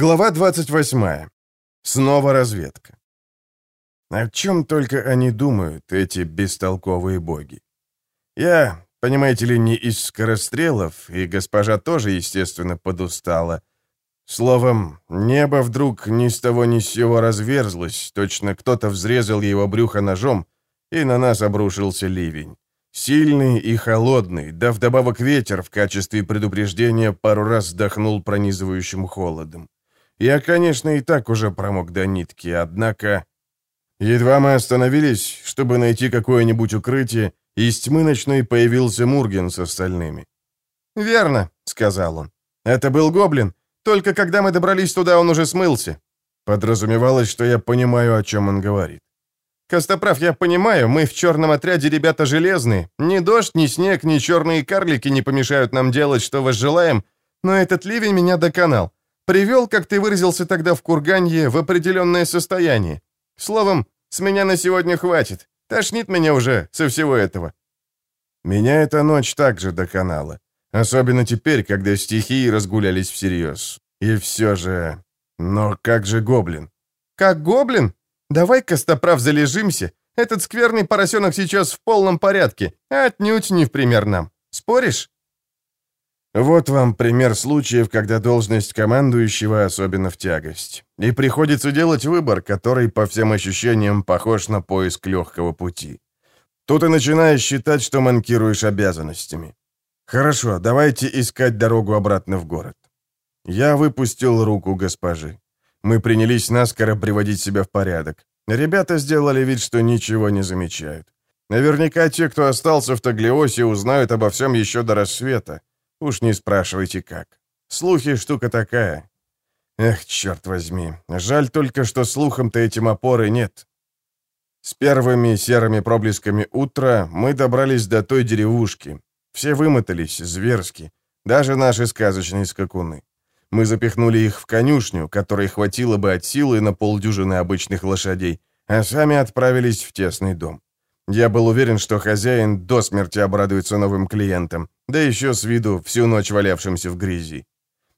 Глава 28. Снова разведка. О чем только они думают, эти бестолковые боги. Я, понимаете ли, не из скорострелов, и госпожа тоже, естественно, подустала. Словом, небо вдруг ни с того ни с сего разверзлось, точно кто-то взрезал его брюхо ножом, и на нас обрушился ливень. Сильный и холодный, да вдобавок ветер в качестве предупреждения пару раз вдохнул пронизывающим холодом. Я, конечно, и так уже промок до нитки, однако... Едва мы остановились, чтобы найти какое-нибудь укрытие, из тьмы ночной появился Мурген с остальными. «Верно», — сказал он. «Это был гоблин. Только когда мы добрались туда, он уже смылся». Подразумевалось, что я понимаю, о чем он говорит. «Костоправ, я понимаю, мы в черном отряде ребята железные. Ни дождь, ни снег, ни черные карлики не помешают нам делать, что возжелаем, но этот ливень меня доконал. Привел, как ты выразился тогда в Курганье, в определенное состояние. Словом, с меня на сегодня хватит. Тошнит меня уже со всего этого. Меня эта ночь также доконала. Особенно теперь, когда стихии разгулялись всерьез. И все же... Но как же гоблин? Как гоблин? Давай, Костоправ, залежимся. Этот скверный поросенок сейчас в полном порядке, а отнюдь не в пример нам. Споришь? Вот вам пример случаев, когда должность командующего особенно в тягость. И приходится делать выбор, который, по всем ощущениям, похож на поиск легкого пути. Тут и начинаешь считать, что манкируешь обязанностями. Хорошо, давайте искать дорогу обратно в город. Я выпустил руку госпожи. Мы принялись наскоро приводить себя в порядок. Ребята сделали вид, что ничего не замечают. Наверняка те, кто остался в Таглиосе, узнают обо всем еще до рассвета. Уж не спрашивайте как. Слухи штука такая. Эх, черт возьми. Жаль только, что слухам-то этим опоры нет. С первыми серыми проблесками утра мы добрались до той деревушки. Все вымотались, зверски. Даже наши сказочные скакуны. Мы запихнули их в конюшню, которой хватило бы от силы на полдюжины обычных лошадей, а сами отправились в тесный дом. Я был уверен, что хозяин до смерти обрадуется новым клиентам, да еще с виду всю ночь валявшимся в грязи.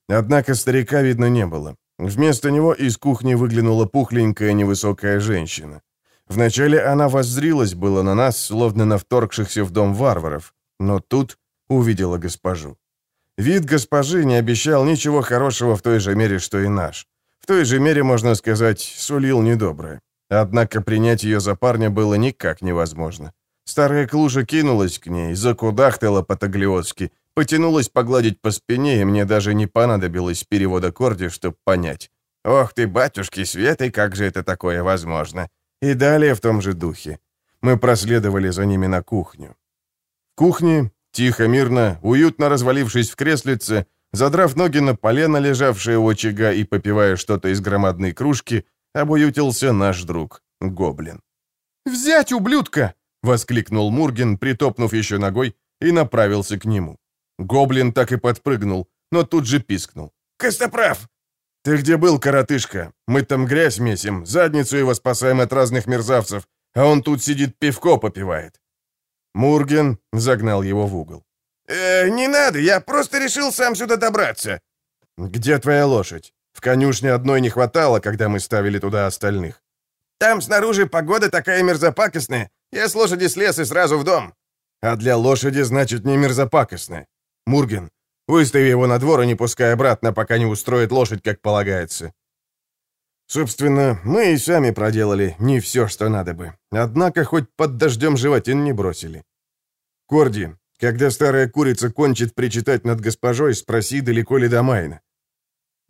Однако старика видно не было. Вместо него из кухни выглянула пухленькая невысокая женщина. Вначале она воззрилась было на нас, словно на вторгшихся в дом варваров, но тут увидела госпожу. Вид госпожи не обещал ничего хорошего в той же мере, что и наш. В той же мере, можно сказать, сулил недоброе. Однако принять ее за парня было никак невозможно. Старая клуша кинулась к ней, закудахтала по-таглиотски, потянулась погладить по спине, и мне даже не понадобилось перевода Корди, чтобы понять. «Ох ты, батюшки Светы, как же это такое возможно?» И далее в том же духе. Мы проследовали за ними на кухню. В кухне, тихо, мирно, уютно развалившись в креслице, задрав ноги на полено, лежавшее у очага и попивая что-то из громадной кружки, обуютился наш друг, гоблин. «Взять, ублюдка!» — воскликнул Мурген, притопнув еще ногой, и направился к нему. Гоблин так и подпрыгнул, но тут же пискнул. «Костоправ!» «Ты где был, коротышка? Мы там грязь месим, задницу его спасаем от разных мерзавцев, а он тут сидит пивко попивает». Мурген загнал его в угол. «Э, «Не надо, я просто решил сам сюда добраться». «Где твоя лошадь?» В конюшне одной не хватало, когда мы ставили туда остальных. Там снаружи погода такая мерзопакостная. Я с лошади слез и сразу в дом. А для лошади, значит, не мерзопакостная. Мурген, выстави его на двор и не пускай обратно, пока не устроит лошадь, как полагается. Собственно, мы и сами проделали не все, что надо бы. Однако хоть под дождем животин не бросили. Корди, когда старая курица кончит причитать над госпожой, спроси, далеко ли до Майна.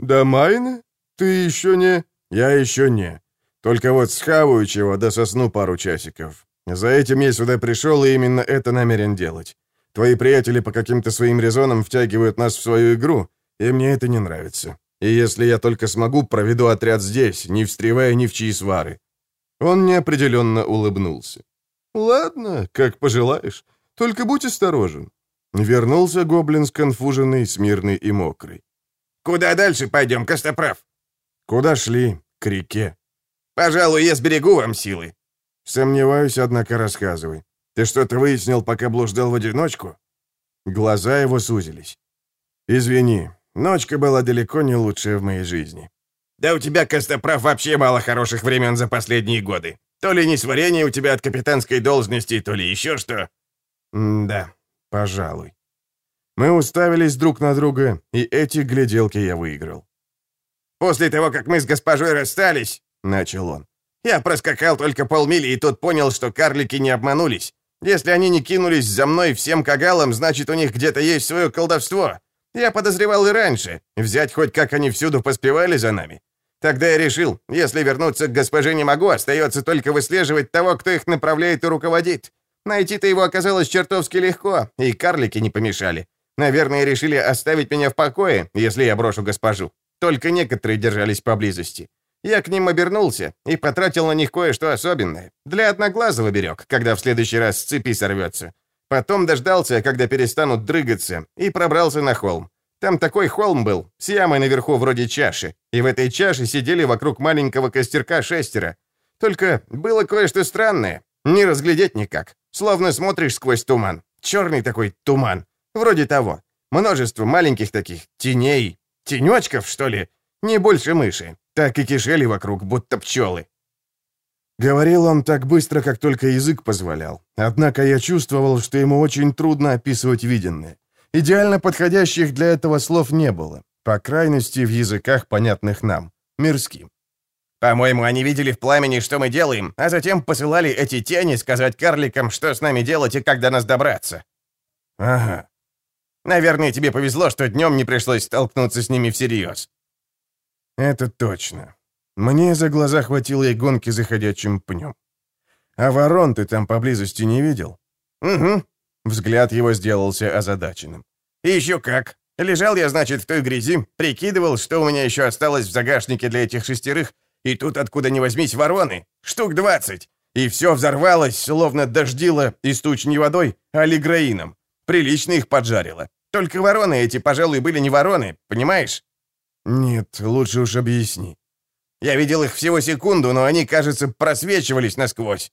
«До Майна? Ты еще не...» «Я еще не. Только вот схаваю чего, да сосну пару часиков. За этим я сюда пришел и именно это намерен делать. Твои приятели по каким-то своим резонам втягивают нас в свою игру, и мне это не нравится. И если я только смогу, проведу отряд здесь, не встревая ни в чьи свары». Он неопределенно улыбнулся. «Ладно, как пожелаешь. Только будь осторожен». Вернулся гоблин сконфуженный, смирный и мокрый. Куда дальше пойдем, Костоправ?» «Куда шли? К реке». «Пожалуй, я сберегу вам силы». «Сомневаюсь, однако рассказывай. Ты что-то выяснил, пока блуждал в одиночку?» Глаза его сузились. «Извини, ночка была далеко не лучшая в моей жизни. Да у тебя, Костоправ, вообще мало хороших времен за последние годы. То ли несварение у тебя от капитанской должности, то ли еще что». «Да, пожалуй». Мы уставились друг на друга, и эти гляделки я выиграл. «После того, как мы с госпожой расстались», — начал он, «я проскакал только полмили и тут понял, что карлики не обманулись. Если они не кинулись за мной всем кагалам, значит, у них где-то есть свое колдовство. Я подозревал и раньше. Взять хоть как они всюду поспевали за нами. Тогда я решил, если вернуться к госпоже не могу, остается только выслеживать того, кто их направляет и руководит. Найти-то его оказалось чертовски легко, и карлики не помешали. Наверное, решили оставить меня в покое, если я брошу госпожу. Только некоторые держались поблизости. Я к ним обернулся и потратил на них кое-что особенное. Для одноглазого берег, когда в следующий раз с цепи сорвется. Потом дождался, когда перестанут дрыгаться, и пробрался на холм. Там такой холм был, с ямой наверху вроде чаши, и в этой чаше сидели вокруг маленького костерка шестеро. Только было кое-что странное, не разглядеть никак, словно смотришь сквозь туман. Черный такой туман, вроде того. Множество маленьких таких теней, тенечков, что ли, не больше мыши так и кишели вокруг, будто пчелы. Говорил он так быстро, как только язык позволял. Однако я чувствовал, что ему очень трудно описывать виденное. Идеально подходящих для этого слов не было, по крайности, в языках, понятных нам, мирским. «По-моему, они видели в пламени, что мы делаем, а затем посылали эти тени сказать карликам, что с нами делать и как до нас добраться». «Ага». «Наверное, тебе повезло, что днем не пришлось столкнуться с ними всерьез». Это точно. Мне за глаза хватило и гонки за ходячим пнем. А ворон ты там поблизости не видел? Угу. Взгляд его сделался озадаченным. И еще как. Лежал я, значит, в той грязи, прикидывал, что у меня еще осталось в загашнике для этих шестерых, и тут откуда ни возьмись вороны, штук двадцать. И все взорвалось, словно дождило из тучней водой, а лиграином. Прилично их поджарило. Только вороны эти, пожалуй, были не вороны, понимаешь? «Нет, лучше уж объясни». «Я видел их всего секунду, но они, кажется, просвечивались насквозь».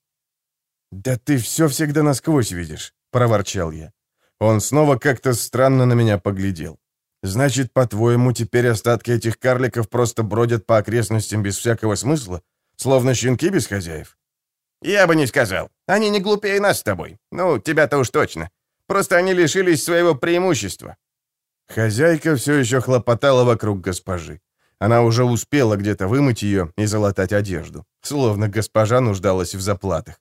«Да ты все всегда насквозь видишь», — проворчал я. Он снова как-то странно на меня поглядел. «Значит, по-твоему, теперь остатки этих карликов просто бродят по окрестностям без всякого смысла? Словно щенки без хозяев?» «Я бы не сказал. Они не глупее нас с тобой. Ну, тебя-то уж точно. Просто они лишились своего преимущества. Хозяйка все еще хлопотала вокруг госпожи. Она уже успела где-то вымыть ее и залатать одежду, словно госпожа нуждалась в заплатах.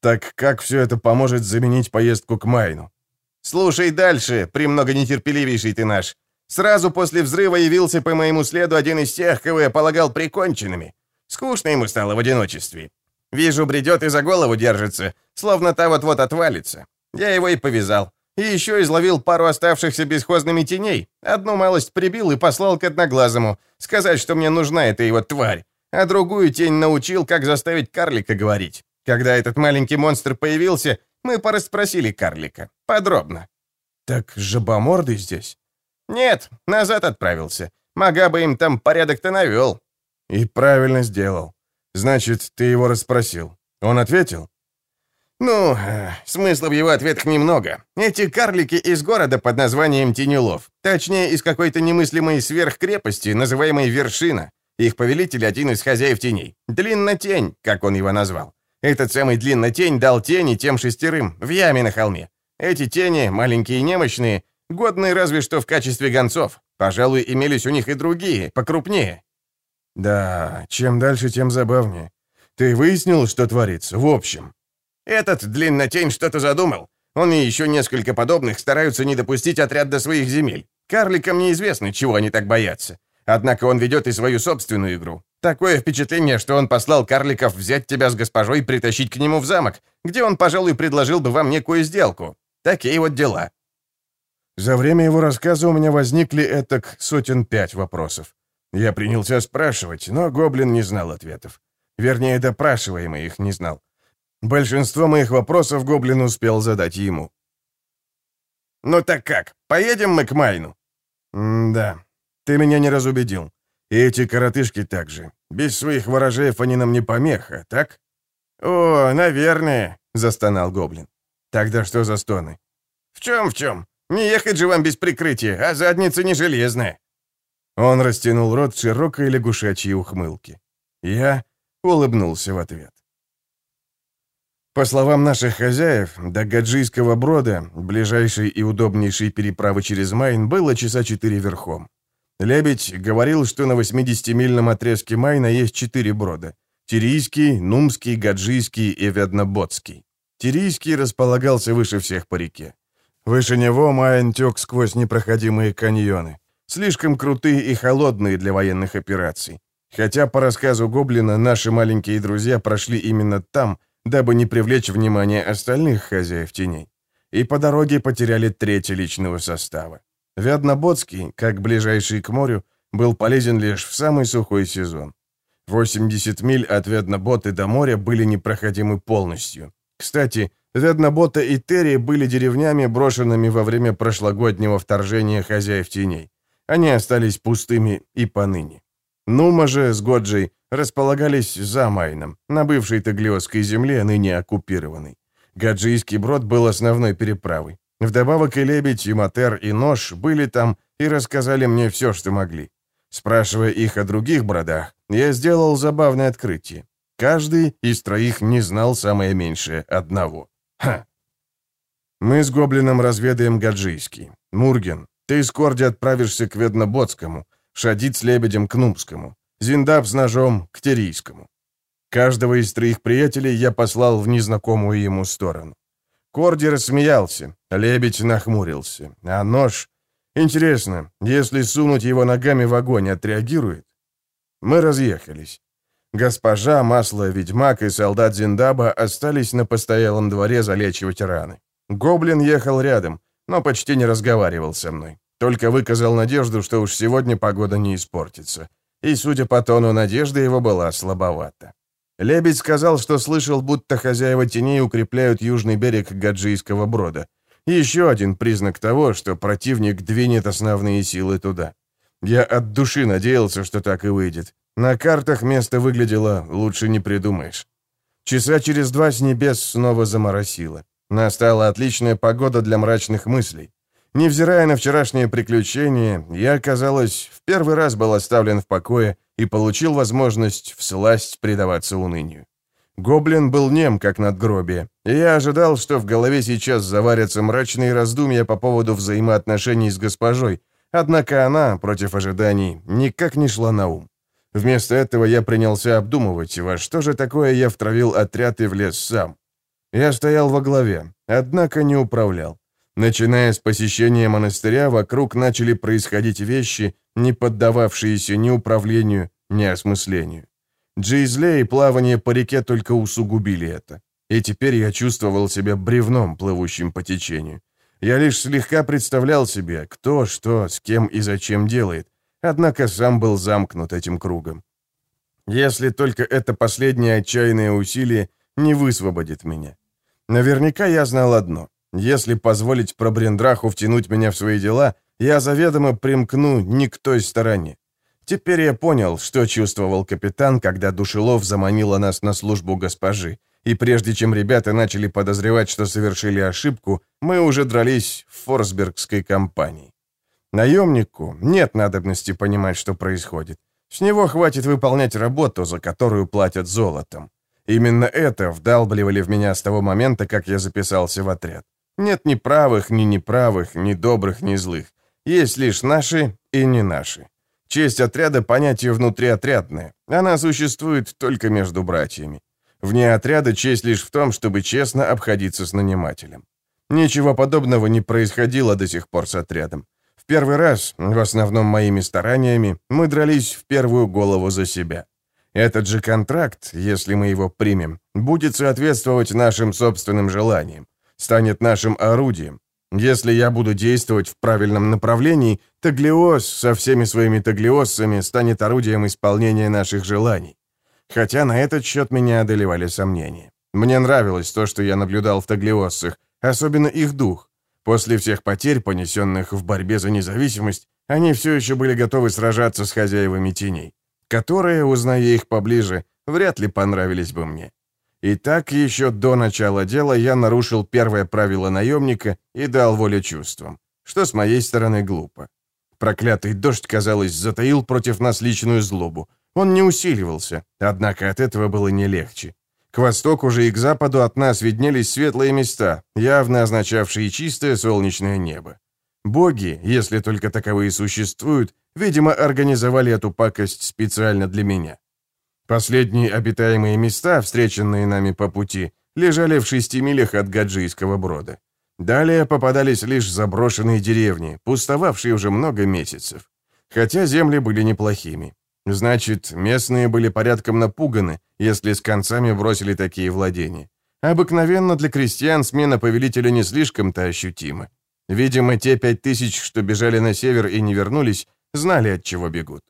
«Так как все это поможет заменить поездку к Майну?» «Слушай дальше, премного нетерпеливейший ты наш. Сразу после взрыва явился по моему следу один из тех, кого я полагал приконченными. Скучно ему стало в одиночестве. Вижу, бредет и за голову держится, словно та вот-вот отвалится. Я его и повязал. И еще изловил пару оставшихся бесхозными теней. Одну малость прибил и послал к одноглазому, сказать, что мне нужна эта его тварь. А другую тень научил, как заставить карлика говорить. Когда этот маленький монстр появился, мы порасспросили карлика. Подробно. «Так жабомордый здесь?» «Нет, назад отправился. Мага бы им там порядок-то навел». «И правильно сделал. Значит, ты его расспросил. Он ответил?» «Ну, э, смысла в его ответах немного. Эти карлики из города под названием Тенюлов. Точнее, из какой-то немыслимой сверхкрепости, называемой Вершина. Их повелитель один из хозяев теней. Длиннотень, как он его назвал. Этот самый Длиннотень дал тени тем шестерым в яме на холме. Эти тени, маленькие и немощные, годные разве что в качестве гонцов. Пожалуй, имелись у них и другие, покрупнее. Да, чем дальше, тем забавнее. Ты выяснил, что творится, в общем? Этот длиннотень что-то задумал. Он и еще несколько подобных стараются не допустить отряд до своих земель. Карликам неизвестно, чего они так боятся. Однако он ведет и свою собственную игру. Такое впечатление, что он послал карликов взять тебя с госпожой и притащить к нему в замок, где он, пожалуй, предложил бы вам некую сделку. Такие вот дела. За время его рассказа у меня возникли этак сотен пять вопросов. Я принялся спрашивать, но гоблин не знал ответов. Вернее, допрашиваемый их не знал. Большинство моих вопросов Гоблин успел задать ему. «Ну так как, поедем мы к Майну?» «Да, ты меня не разубедил. И эти коротышки также. Без своих ворожеев они нам не помеха, так?» «О, наверное», — застонал Гоблин. «Тогда что за стоны?» «В чем, в чем? Не ехать же вам без прикрытия, а задница не железная». Он растянул рот в широкой лягушачьей ухмылке. Я улыбнулся в ответ. По словам наших хозяев, до Гаджийского брода, ближайшей и удобнейшей переправы через Майн, было часа четыре верхом. Лебедь говорил, что на 80-мильном отрезке Майна есть четыре брода. Тирийский, Нумский, Гаджийский и Ведноботский. Тирийский располагался выше всех по реке. Выше него Майн тек сквозь непроходимые каньоны. Слишком крутые и холодные для военных операций. Хотя, по рассказу Гоблина, наши маленькие друзья прошли именно там, дабы не привлечь внимание остальных хозяев теней. И по дороге потеряли треть личного состава. Вятноботский, как ближайший к морю, был полезен лишь в самый сухой сезон. 80 миль от Ведноботы до моря были непроходимы полностью. Кстати, Веднобота и Терри были деревнями, брошенными во время прошлогоднего вторжения хозяев теней. Они остались пустыми и поныне. Нума же с Годжей располагались за Майном, на бывшей Таглиосской земле, ныне оккупированной. Гаджийский брод был основной переправой. Вдобавок и Лебедь, и Матер, и Нож были там и рассказали мне все, что могли. Спрашивая их о других бродах, я сделал забавное открытие. Каждый из троих не знал самое меньшее одного. Ха! Мы с Гоблином разведаем Гаджийский. Мурген, ты с Корди отправишься к Ведноботскому, Шадит с Лебедем к Нумскому, Зиндап с ножом к Терийскому. Каждого из троих приятелей я послал в незнакомую ему сторону. Корди рассмеялся, Лебедь нахмурился, а нож... Интересно, если сунуть его ногами в огонь, отреагирует? Мы разъехались. Госпожа, масло, ведьмак и солдат Зиндаба остались на постоялом дворе залечивать раны. Гоблин ехал рядом, но почти не разговаривал со мной. Только выказал надежду, что уж сегодня погода не испортится. И, судя по тону, надежда его была слабовата. Лебедь сказал, что слышал, будто хозяева теней укрепляют южный берег Гаджийского брода. Еще один признак того, что противник двинет основные силы туда. Я от души надеялся, что так и выйдет. На картах место выглядело лучше не придумаешь. Часа через два с небес снова заморосило. Настала отличная погода для мрачных мыслей. Невзирая на вчерашние приключения, я, казалось, в первый раз был оставлен в покое и получил возможность всласть предаваться унынию. Гоблин был нем, как надгробие, и я ожидал, что в голове сейчас заварятся мрачные раздумья по поводу взаимоотношений с госпожой, однако она, против ожиданий, никак не шла на ум. Вместо этого я принялся обдумывать, во что же такое я втравил отряд и влез сам. Я стоял во главе, однако не управлял. Начиная с посещения монастыря, вокруг начали происходить вещи, не поддававшиеся ни управлению, ни осмыслению. Джейзле и плавание по реке только усугубили это. И теперь я чувствовал себя бревном, плывущим по течению. Я лишь слегка представлял себе, кто, что, с кем и зачем делает, однако сам был замкнут этим кругом. Если только это последнее отчаянное усилие не высвободит меня. Наверняка я знал одно. Если позволить пробрендраху втянуть меня в свои дела, я заведомо примкну не к той стороне. Теперь я понял, что чувствовал капитан, когда Душелов заманила нас на службу госпожи. И прежде чем ребята начали подозревать, что совершили ошибку, мы уже дрались в Форсбергской компании. Наемнику нет надобности понимать, что происходит. С него хватит выполнять работу, за которую платят золотом. Именно это вдалбливали в меня с того момента, как я записался в отряд. Нет ни правых, ни неправых, ни добрых, ни злых. Есть лишь наши и не наши. Честь отряда – понятие внутриотрядное. Она существует только между братьями. Вне отряда честь лишь в том, чтобы честно обходиться с нанимателем. Ничего подобного не происходило до сих пор с отрядом. В первый раз, в основном моими стараниями, мы дрались в первую голову за себя. Этот же контракт, если мы его примем, будет соответствовать нашим собственным желаниям станет нашим орудием. Если я буду действовать в правильном направлении, Таглиос со всеми своими таглиоссами станет орудием исполнения наших желаний. Хотя на этот счет меня одолевали сомнения. Мне нравилось то, что я наблюдал в таглиоссах, особенно их дух. После всех потерь, понесенных в борьбе за независимость, они все еще были готовы сражаться с хозяевами теней, которые, узная их поближе, вряд ли понравились бы мне. И так еще до начала дела я нарушил первое правило наемника и дал волю чувствам, что с моей стороны глупо. Проклятый дождь, казалось, затаил против нас личную злобу. Он не усиливался, однако от этого было не легче. К востоку же и к западу от нас виднелись светлые места, явно означавшие чистое солнечное небо. Боги, если только таковые существуют, видимо, организовали эту пакость специально для меня. Последние обитаемые места, встреченные нами по пути, лежали в шести милях от Гаджийского брода. Далее попадались лишь заброшенные деревни, пустовавшие уже много месяцев. Хотя земли были неплохими. Значит, местные были порядком напуганы, если с концами бросили такие владения. Обыкновенно для крестьян смена повелителя не слишком-то ощутима. Видимо, те пять тысяч, что бежали на север и не вернулись, знали, от чего бегут.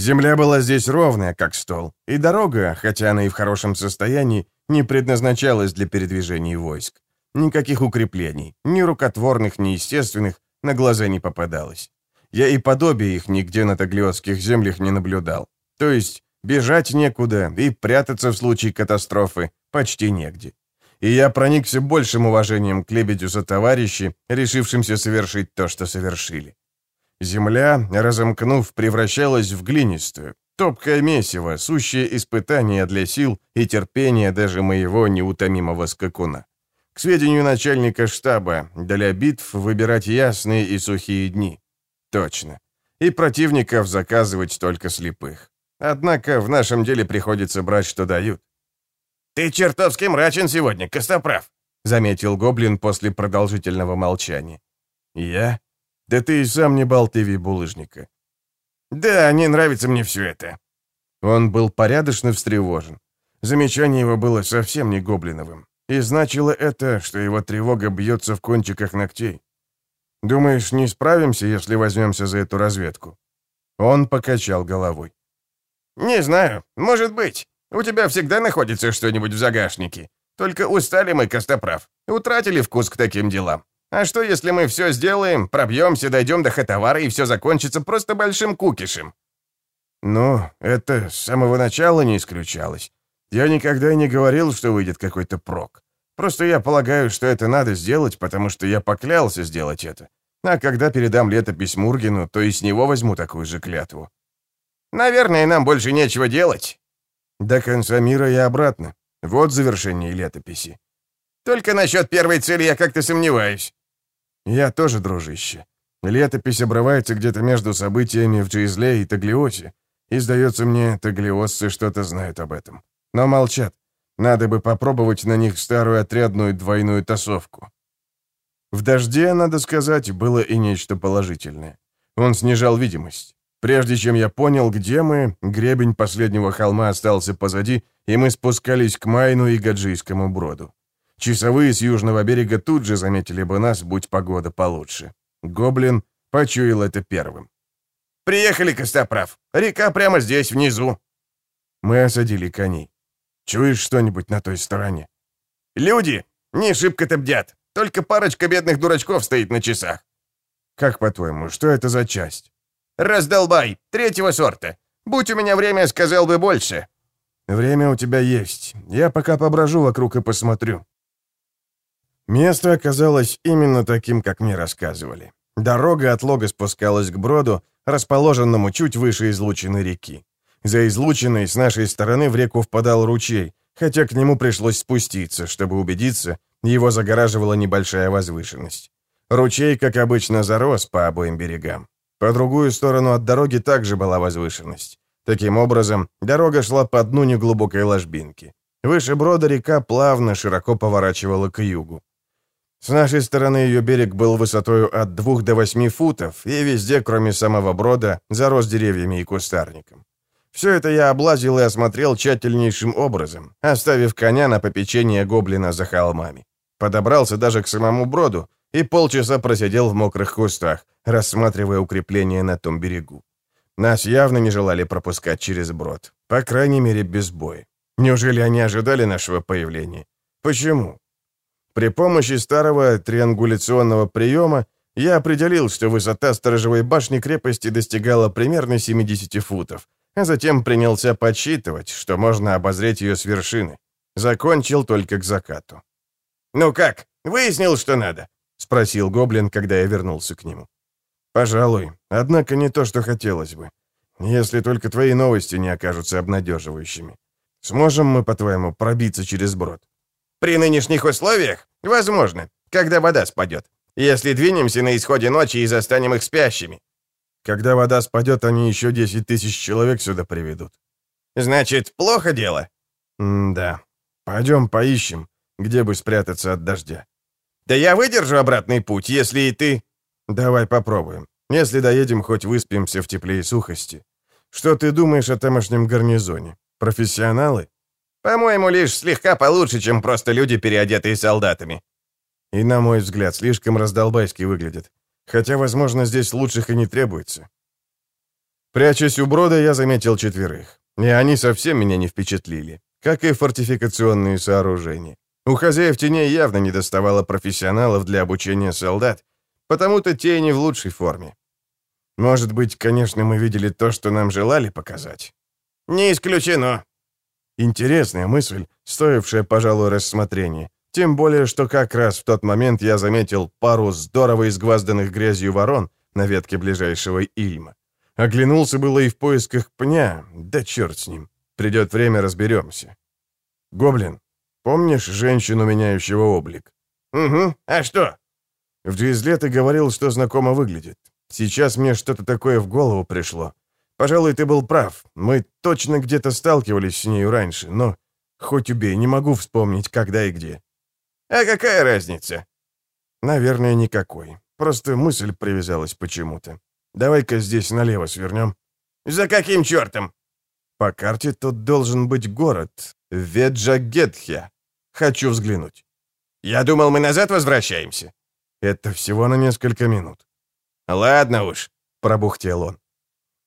Земля была здесь ровная, как стол, и дорога, хотя она и в хорошем состоянии, не предназначалась для передвижения войск. Никаких укреплений, ни рукотворных, ни естественных, на глаза не попадалось. Я и подобия их нигде на таглиотских землях не наблюдал. То есть бежать некуда и прятаться в случае катастрофы почти негде. И я проникся большим уважением к лебедю за товарищи, решившимся совершить то, что совершили. Земля, разомкнув, превращалась в глинистую, топкое месиво, сущее испытание для сил и терпения даже моего неутомимого скакуна. К сведению начальника штаба, для битв выбирать ясные и сухие дни. Точно. И противников заказывать только слепых. Однако в нашем деле приходится брать, что дают. «Ты чертовски мрачен сегодня, Костоправ», — заметил Гоблин после продолжительного молчания. «Я? Да ты и сам не болтыви булыжника». «Да, не нравится мне все это». Он был порядочно встревожен. Замечание его было совсем не гоблиновым. И значило это, что его тревога бьется в кончиках ногтей. Думаешь, не справимся, если возьмемся за эту разведку?» Он покачал головой. «Не знаю. Может быть. У тебя всегда находится что-нибудь в загашнике. Только устали мы, Костоправ. Утратили вкус к таким делам. А что, если мы все сделаем, пробьемся, дойдем до Хатавара, и все закончится просто большим кукишем?» «Ну, это с самого начала не исключалось. Я никогда не говорил, что выйдет какой-то прок. Просто я полагаю, что это надо сделать, потому что я поклялся сделать это. А когда передам летопись Мургину, то и с него возьму такую же клятву». «Наверное, нам больше нечего делать». «До конца мира и обратно. Вот завершение летописи». «Только насчет первой цели я как-то сомневаюсь». «Я тоже, дружище. Летопись обрывается где-то между событиями в Джизле и Таглиосе, и, сдается мне, таглиосцы что-то знают об этом. Но молчат. Надо бы попробовать на них старую отрядную двойную тасовку». В дожде, надо сказать, было и нечто положительное. Он снижал видимость. Прежде чем я понял, где мы, гребень последнего холма остался позади, и мы спускались к Майну и Гаджийскому броду. Часовые с южного берега тут же заметили бы нас, будь погода получше. Гоблин почуял это первым. «Приехали, Костоправ. Река прямо здесь, внизу». Мы осадили коней. «Чуешь что-нибудь на той стороне?» «Люди! Не шибко-то бдят. Только парочка бедных дурачков стоит на часах». «Как, по-твоему, что это за часть?» «Раздолбай! Третьего сорта. Будь у меня время, сказал бы больше». «Время у тебя есть. Я пока поброжу вокруг и посмотрю». Место оказалось именно таким, как мне рассказывали. Дорога от лога спускалась к броду, расположенному чуть выше излучины реки. За излучиной с нашей стороны в реку впадал ручей, хотя к нему пришлось спуститься, чтобы убедиться, его загораживала небольшая возвышенность. Ручей, как обычно, зарос по обоим берегам. По другую сторону от дороги также была возвышенность. Таким образом, дорога шла по дну неглубокой ложбинки. Выше брода река плавно, широко поворачивала к югу. С нашей стороны ее берег был высотою от 2 до 8 футов, и везде, кроме самого брода, зарос деревьями и кустарником. Все это я облазил и осмотрел тщательнейшим образом, оставив коня на попечение гоблина за холмами. Подобрался даже к самому броду и полчаса просидел в мокрых кустах, рассматривая укрепления на том берегу. Нас явно не желали пропускать через брод, по крайней мере, без боя. Неужели они ожидали нашего появления? Почему? При помощи старого триангуляционного приема я определил, что высота сторожевой башни крепости достигала примерно 70 футов, а затем принялся подсчитывать, что можно обозреть ее с вершины. Закончил только к закату. «Ну как, выяснил, что надо?» — спросил Гоблин, когда я вернулся к нему. Пожалуй, однако не то, что хотелось бы. Если только твои новости не окажутся обнадеживающими. Сможем мы, по-твоему, пробиться через брод? При нынешних условиях? Возможно, когда вода спадет. Если двинемся на исходе ночи и застанем их спящими. Когда вода спадет, они еще 10 тысяч человек сюда приведут. Значит, плохо дело? М да. Пойдем поищем, где бы спрятаться от дождя. Да я выдержу обратный путь, если и ты... Давай попробуем. Если доедем, хоть выспимся в тепле и сухости. Что ты думаешь о тамошнем гарнизоне? Профессионалы? По-моему, лишь слегка получше, чем просто люди, переодетые солдатами. И, на мой взгляд, слишком раздолбайски выглядят. Хотя, возможно, здесь лучших и не требуется. Прячась у брода, я заметил четверых. И они совсем меня не впечатлили, как и фортификационные сооружения. У хозяев теней явно не доставало профессионалов для обучения солдат, потому-то те не в лучшей форме. Может быть, конечно, мы видели то, что нам желали показать? Не исключено. Интересная мысль, стоившая, пожалуй, рассмотрения. Тем более, что как раз в тот момент я заметил пару здорово изгвазданных грязью ворон на ветке ближайшего Ильма. Оглянулся было и в поисках пня, да черт с ним. Придет время, разберемся. Гоблин, помнишь женщину, меняющего облик? Угу, а что? В Джизле ты говорил, что знакомо выглядит. Сейчас мне что-то такое в голову пришло. Пожалуй, ты был прав. Мы точно где-то сталкивались с нею раньше, но, хоть убей, не могу вспомнить, когда и где. А какая разница? Наверное, никакой. Просто мысль привязалась почему-то. Давай-ка здесь налево свернем. За каким чертом? По карте тут должен быть город. Веджагетхя. Хочу взглянуть. Я думал, мы назад возвращаемся. Это всего на несколько минут. Ладно уж, пробухтел он.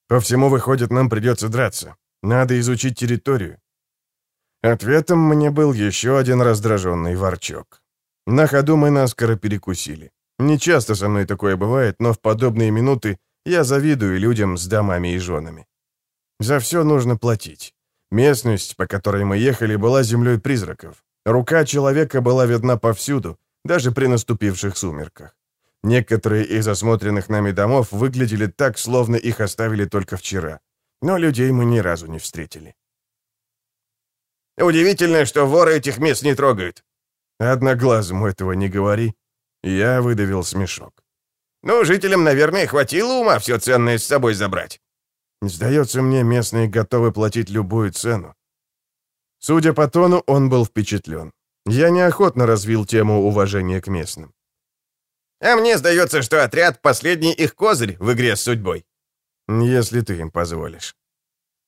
По всему выходит, нам придется драться. Надо изучить территорию. Ответом мне был еще один раздраженный ворчок. На ходу мы наскоро перекусили. Не часто со мной такое бывает, но в подобные минуты я завидую людям с домами и женами. За все нужно платить. Местность, по которой мы ехали, была землей призраков. Рука человека была видна повсюду, даже при наступивших сумерках. Некоторые из осмотренных нами домов выглядели так, словно их оставили только вчера. Но людей мы ни разу не встретили. Удивительно, что воры этих мест не трогают. Одноглазому этого не говори. Я выдавил смешок. Ну, жителям, наверное, хватило ума все ценное с собой забрать. Сдается мне, местные готовы платить любую цену. Судя по тону, он был впечатлен. Я неохотно развил тему уважения к местным. А мне сдается, что отряд — последний их козырь в игре с судьбой. Если ты им позволишь.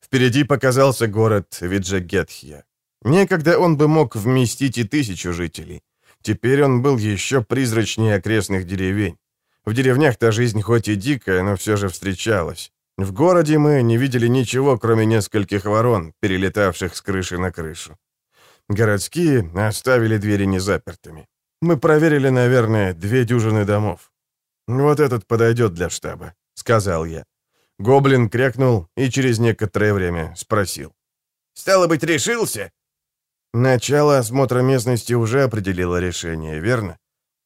Впереди показался город Виджагетхья. Некогда он бы мог вместить и тысячу жителей. Теперь он был еще призрачнее окрестных деревень. В деревнях-то жизнь хоть и дикая, но все же встречалась. В городе мы не видели ничего, кроме нескольких ворон, перелетавших с крыши на крышу. Городские оставили двери незапертыми. Мы проверили, наверное, две дюжины домов. «Вот этот подойдет для штаба», — сказал я. Гоблин крякнул и через некоторое время спросил. «Стало быть, решился?» Начало осмотра местности уже определило решение, верно?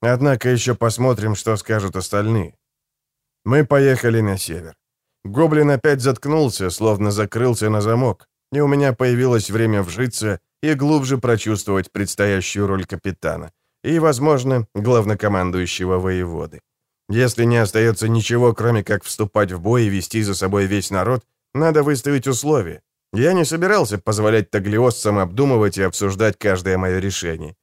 Однако еще посмотрим, что скажут остальные. Мы поехали на север. Гоблин опять заткнулся, словно закрылся на замок, и у меня появилось время вжиться и глубже прочувствовать предстоящую роль капитана и, возможно, главнокомандующего воеводы. Если не остается ничего, кроме как вступать в бой и вести за собой весь народ, надо выставить условия. Я не собирался позволять таглиосцам обдумывать и обсуждать каждое мое решение.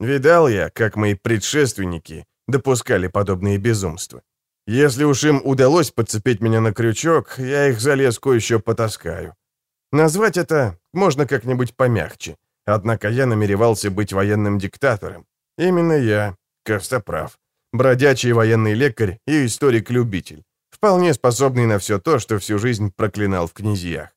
Видал я, как мои предшественники допускали подобные безумства. Если уж им удалось подцепить меня на крючок, я их за леску еще потаскаю. Назвать это можно как-нибудь помягче. Однако я намеревался быть военным диктатором. Именно я, Костоправ, бродячий военный лекарь и историк-любитель, вполне способный на все то, что всю жизнь проклинал в князьях.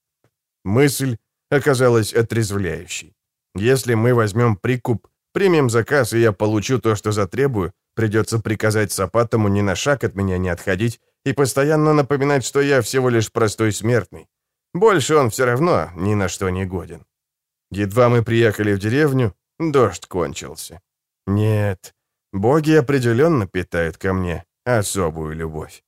Мысль оказалась отрезвляющей. Если мы возьмем прикуп, примем заказ, и я получу то, что затребую, придется приказать Сапатому ни на шаг от меня не отходить и постоянно напоминать, что я всего лишь простой смертный. Больше он все равно ни на что не годен. Едва мы приехали в деревню, дождь кончился. Нет, боги определенно питают ко мне особую любовь.